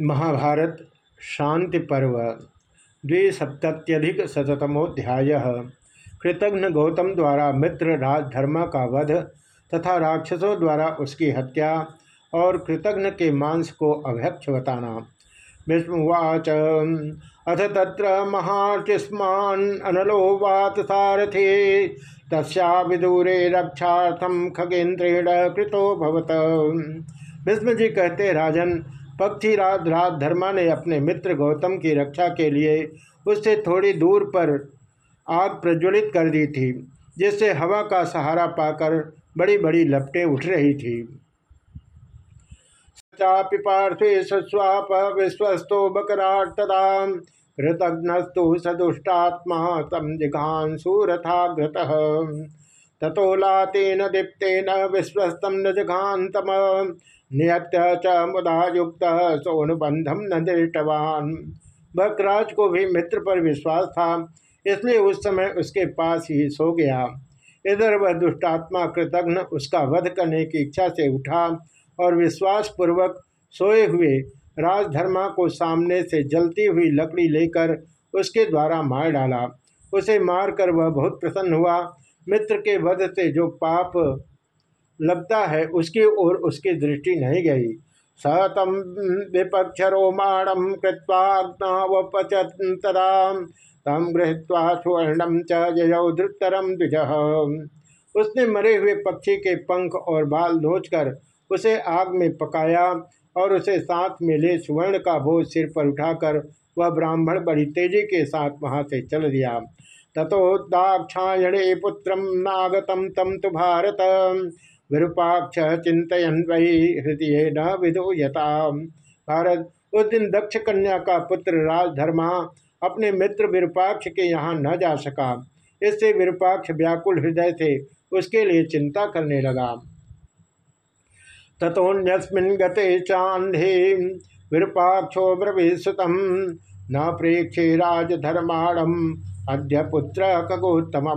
महाभारत, शांति पर्व, द्विसप्तत्यधिक शतमोध्याय कृतघ्न गौतम द्वारा मित्र राजधर्मा का वध तथा राक्षसों द्वारा उसकी हत्या और कृतघ्न के मांस को अभ्यक्ष बताना। विष्णुवाच, अथ तत्र महाटिस्मान अनलो वात सारथे, तस्या विदूरे रक्षार्थम खगेन्द्रेण कृतो भवत। विष्णु जी कहते, राजन पक्षीराज राज धर्मा ने अपने मित्र गौतम की रक्षा के लिए उससे थोड़ी दूर पर आग प्रज्वलित कर दी थी, जिससे हवा का सहारा पाकर बड़ी बड़ी लपटें उठ रही थी। चापि पार्थे सस्वाप विश्वस्तो सदुष्टात्मा तम जिघान तथोलातेन दीप्तेन विश्वस्तम न जघान्तम नियत्य च मुदा युक्त सोनुबंधम न दृष्टवान। भक्तराज को भी मित्र पर विश्वास था, इसलिए उस समय उसके पास ही सो गया। इधर वह दुष्टात्मा कृतघ्न उसका वध करने की इच्छा से उठा और विश्वास पूर्वक सोए हुए राजधर्मा को सामने से जलती हुई लकड़ी लेकर उसके द्वारा मार डाला। उसे मारकर वह बहुत प्रसन्न हुआ। मित्र के वध से जो पाप लगता है उसकी ओर उसकी दृष्टि नहीं गई। स तम विपक्षरोमाणम कृत्वाग्नावपचतरा तम गृहत्वा स्वर्णम च धृतरम द्विज। उसने मरे हुए पक्षी के पंख और बाल नोचकर उसे आग में पकाया और उसे साथ में ले सुवर्ण का भोज सिर पर उठाकर वह ब्राह्मण बड़ी तेज़ी के साथ वहाँ से चल दिया। तथो दाक्षायणे पुत्र नागतम तम तो भारत विरूपाक्ष चिंतन वही हृदय न विदो भारत, उस दिन दक्ष कन्या का पुत्र राजधर्मा अपने मित्र विरूपाक्ष के यहाँ न जा सका। इससे विरूपाक्ष व्याकुल हृदय से उसके लिए चिंता करने लगा। तथोन्यस्मिन गते चांदे विरूपाक्षो ब्रवीसुतम। न प्रेक्षे राजधर्माणम, अद्य पुत्र खगोत्तम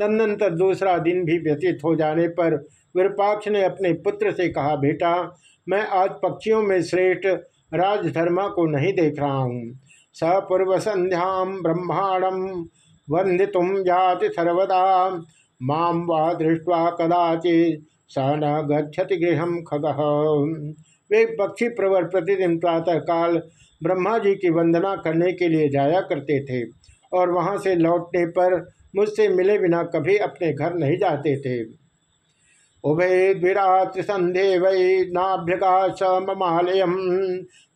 तदनंतर दूसरा दिन भी व्यतीत हो जाने पर विरूपाक्ष ने अपने पुत्र से कहा, बेटा, मैं आज पक्षियों में श्रेष्ठ राजधर्मा को नहीं देख रहा हूँ। सपूर्व संध्या ब्रह्मांडम वंदितुम जाति सर्वदा। माम वा दृष्टवा कदाचि स न गति गृह खग। वे पक्षी प्रवर प्रतिदिन प्रातः काल ब्रह्मा जी की वंदना करने के लिए जाया करते थे और वहाँ से लौटने पर मुझसे मिले बिना कभी अपने घर नहीं जाते थे। उभय द्विरात्र संधे वै नाभ्यकाश ममालय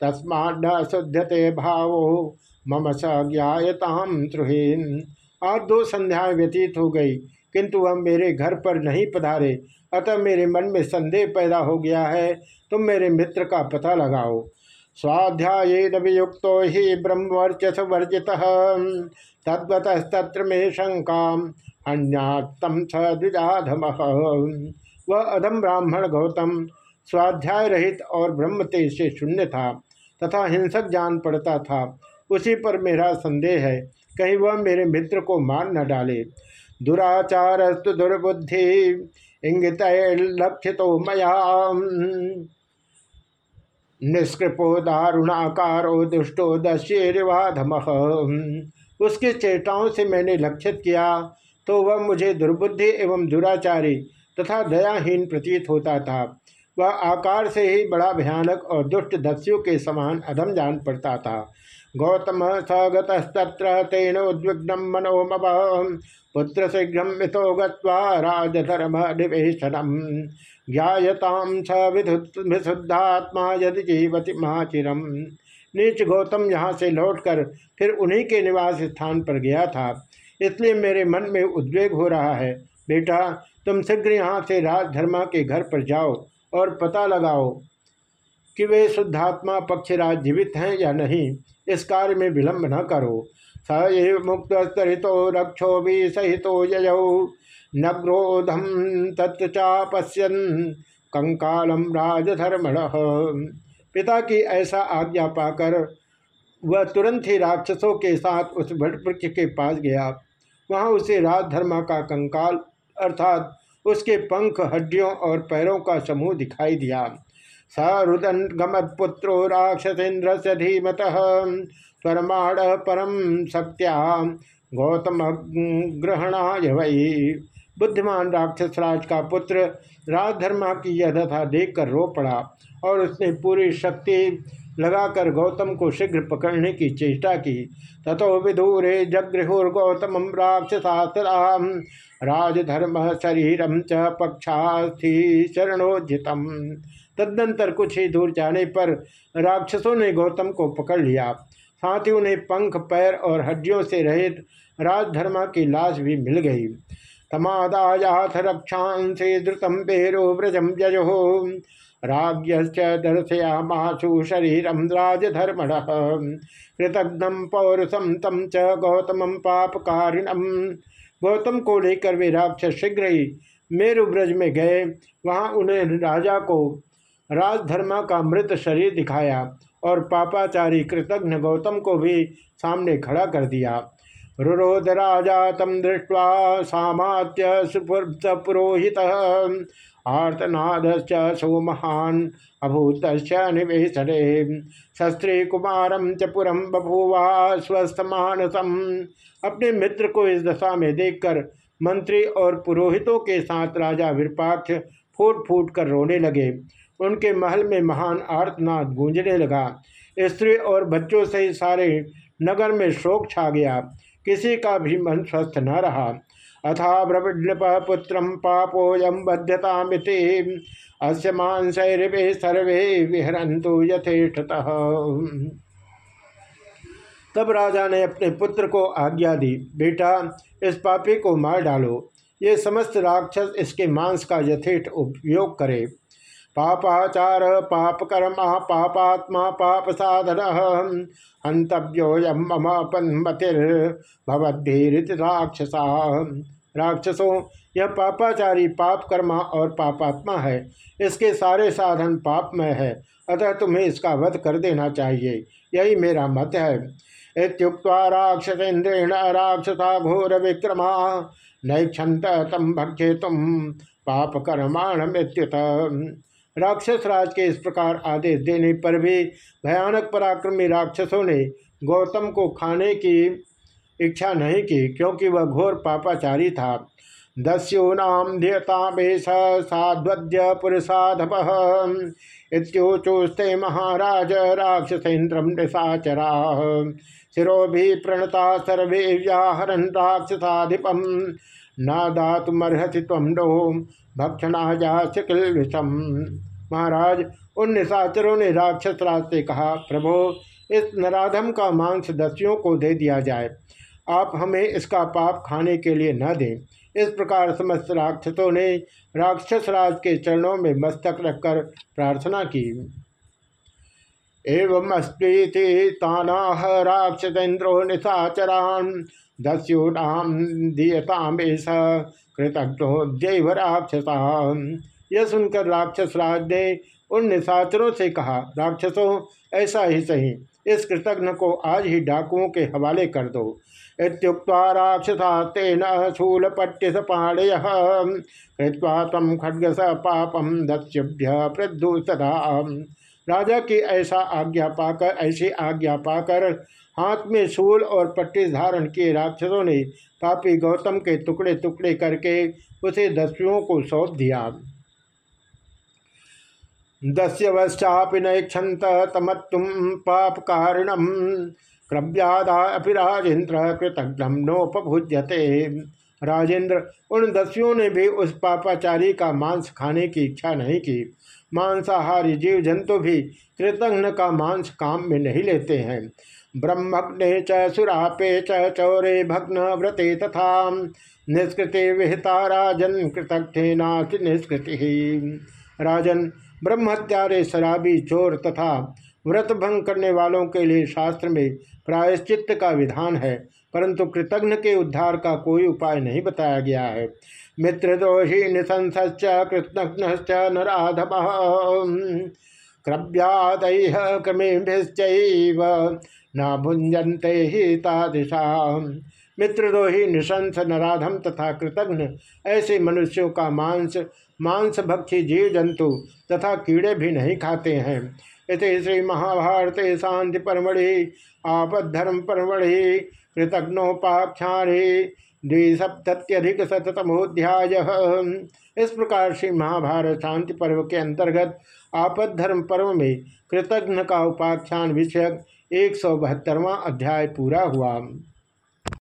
तस्मा शुद्धते भावो, मम स ज्ञायताम त्रुहीन आज दो संध्याएँ व्यतीत हो गई, किंतु वह मेरे घर पर नहीं पधारे। अतः मेरे मन में संदेह पैदा हो गया है, तुम मेरे मित्र का पता लगाओ। स्वाध्यायुक्त ही ब्रह्मवर्चस वर्जित। तद्वतस्तत्र में शंका अन्यात्म छ द्विजाधम। वह अधम ब्राह्मण गौतम स्वाध्याय रहित और ब्रह्म तेज से शून्य था, तथा हिंसक जान पड़ता था। उसी पर मेरा संदेह है, कहीं वह मेरे मित्र को मार न डाले। दुराचारस्तु दुर्बुद्धि इंगित लक्षितो मया निष्कृपो दारुणाकारो दुष्टो दस्यवाधम उसके चेटाओं से मैंने लक्षित किया तो वह मुझे दुर्बुद्धि एवं दुराचारी तथा दयाहीन प्रतीत होता था। वह आकार से ही बड़ा भयानक और दुष्ट दस्यु के समान अधम जान पड़ता था। गौतम सगतस्तत्र तेन उद्विग्न मनोमव। पुत्र शीघ्र मिथो गजधर्म निवेशनम ज्ञायताम स विशुद्धात्मा यदि जीवति महाचिरम नीच गौतम यहाँ से लौटकर फिर उन्हीं के निवास स्थान पर गया था। इसलिए मेरे मन में उद्वेग हो रहा है। बेटा, तुम शीघ्र यहाँ से राजधर्मा के घर पर जाओ और पता लगाओ कि वे शुद्धात्मा पक्षराज जीवित हैं या नहीं। इस कार्य में विलंब न करो। स मुक्त स्तरितो रक्षो भी सहितो ययौ नग्रोधम तत्चापश्यन कंकालम राजधर्मण। पिता की ऐसा आज्ञा पाकर वह तुरंत ही राक्षसों के साथ उस वृक्ष के पास गया। वहाँ उसे राजधर्मा का कंकाल अर्थात उसके पंख, हड्डियों और पैरों का समूह दिखाई दिया। स रुदन गमत्पुत्रो राक्षसेन्द्र से धीमत स्वरमाण परम सत्या गौतम ग्रहणाय वही बुद्धिमान राक्षस राज का पुत्र राजधर्मा की यह दशा देखकर रो पड़ा और उसने पूरी शक्ति लगाकर गौतम को शीघ्र पकड़ने की चेष्टा की। तथो विदूरे जगृहुर्गौतम राक्षसाम राजधर्म शरीरम च पक्षास्थि चरणोजितम तदनंतर कुछ ही दूर जाने पर राक्षसों ने गौतम को पकड़ लिया। साथ ही उन्हें पंख, पैर और हड्डियों से रहित राजधर्मा की लाश भी मिल गई। तमादायाथ रक्षांसे द्रुतम पेरो व्रजम जयो राज्ञश्च दर्शयामाशु शरीरम राजधर्मण। कृतघ्नम पौरुषम तम च गौतम पापकारिणम गौतम को लेकर वे राक्षस शीघ्र ही मेरु ब्रज में गए। वहाँ उन्हें राजा को राजधर्मा का मृत शरीर दिखाया और पापाचारी कृतघ्न गौतम को भी सामने खड़ा कर दिया। रुरोध राजा तम दृष्ट्वा सामात्य सुपुरोहित आर्तनाद सो महान अभूत निवेशने शस्त्री कुमारम च पुरम बभूवा स्वस्थ मानसम अपने मित्र को इस दशा में देखकर मंत्री और पुरोहितों के साथ राजा विरपाक्ष फूट फूट कर रोने लगे। उनके महल में महान आर्तनाद गूंजने लगा। स्त्री और बच्चों से सारे नगर में शोक छा गया। किसी का भी मन स्वस्थ न रहा। अथा ब्रविडप पुत्र पापोयम बध्यता अस्य मांसैरिवे सर्वे विहरंतु यथेष्ठतः तब राजा ने अपने पुत्र को आज्ञा दी, बेटा, इस पापी को मार डालो। ये समस्त राक्षस इसके मांस का यथेष्ट उपयोग करे। पापाचार पापकर्मा पापात्मा पाप साधन हंतव्योयम मम पन्मतिर्भवद्भिरित राक्षसा। राक्षसों, यह पापाचारी पाप कर्मा और पापात्मा है। इसके सारे साधन पापमय है। अतः तुम्हें इसका वध कर देना चाहिए। यही मेरा मत है। राक्षसेन्द्रेण राक्षसा घोर विक्रमा नैक्षत तम भक्षे तुम पाप कर्माण मृत्युत राक्षस राज के इस प्रकार आदेश देने पर भी भयानक पराक्रमी राक्षसों ने गौतम को खाने की इच्छा नहीं की, क्योंकि वह घोर पापाचारी था। दस्यूनाम ध्यतामेश साध्वद्य पुरुषाधप। इत्योचोस्ते महाराज राक्षसेन्द्रम निशाचरा। शिरो भी प्रणता सर्वे व्याहरन राक्षसाधिपम। न दातुमर्हति तम नो भक्षणा जा विषम महाराज, उन निशाचरों ने राक्षस राज से कहा, प्रभो, इस नराधम का मांस दस्युओं को दे दिया जाए। आप हमें इसका पाप खाने के लिए न दें। इस प्रकार समस्त राक्षसों ने राक्षस राज के चरणों में मस्तक रखकर प्रार्थना की। एवं अस्पीति तानाह राक्षसेन्द्रो निशाचरान। दस्यूनाम दीयताम कृतज्ञो राक्षसा यह सुनकर राक्षस राज ने उन निशाचरों से कहा, राक्षसों, ऐसा ही सही। इस कृतघ्न को आज ही डाकुओं के हवाले कर दो। इतुक्ता राक्षसा तेन शूलपट्टिस पाणय कृत्वा तम खड्ग स पापम दस्युभ्य प्रद्धु सदा राजा की ऐसा आज्ञा पाकर, ऐसी आज्ञा पाकर हाथ में शूल और पट्टी धारण किए राक्षसों ने पापी गौतम के टुकड़े टुकड़े करके उसे दस्युओं को सौंप दिया। दस्यवश्चापि नक्षत तमत्तुम पाप कारिणम क्रव्यादा राजेन्द्र कृतघ्नम नोपभुज्यते। राजेंद्र उन दस्युओं ने भी उस पापाचारी का मांस खाने की इच्छा नहीं की। मांसाहारी जीव जंतु भी कृतघ्न का मांस काम में नहीं लेते हैं। ब्रह्मग्ने च सुरापे च चौरे भग्न व्रते तथा निष्कृति विहिता राजन कृतघ्ने निष्कृति। राजन ब्रह्मत्यारे शराबी चोर तथा व्रत भंग करने वालों के लिए शास्त्र में प्रायश्चित का विधान है, परंतु कृतघ्न के उद्धार का कोई उपाय नहीं बताया गया है। मित्रदोषी निशंस कृतघ्न नराधम। क्रव्याद क्रमेभिश्चैव न भुंजनते ही तादिशा। मित्रदोही निशंस नराधम तथा कृतघ्न, ऐसे मनुष्यों का मांस मांस भक्षी जीव जंतु तथा कीड़े भी नहीं खाते हैं। इस श्री महाभारत शांति परमढ़ि आपद्धर्म परमढ़ि कृतघ्नोपाख्या द्विसप्त्यधिक शतमोध्याय इस प्रकार श्री महाभारत शांति पर्व के अंतर्गत आपद्धर्म पर्व में कृतघ्न का उपाख्यान विषयक एक सौ अध्याय पूरा हुआ।